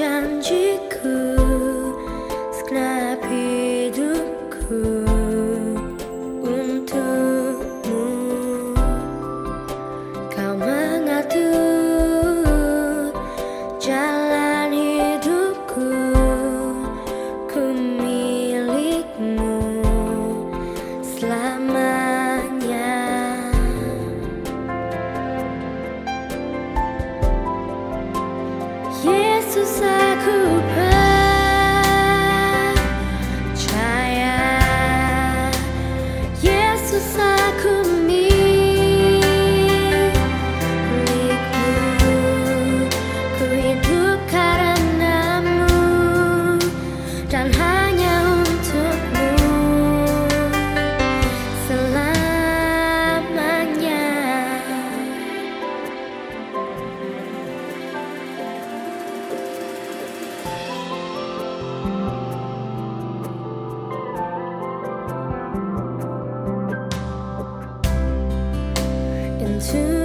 相聚苦 susahku to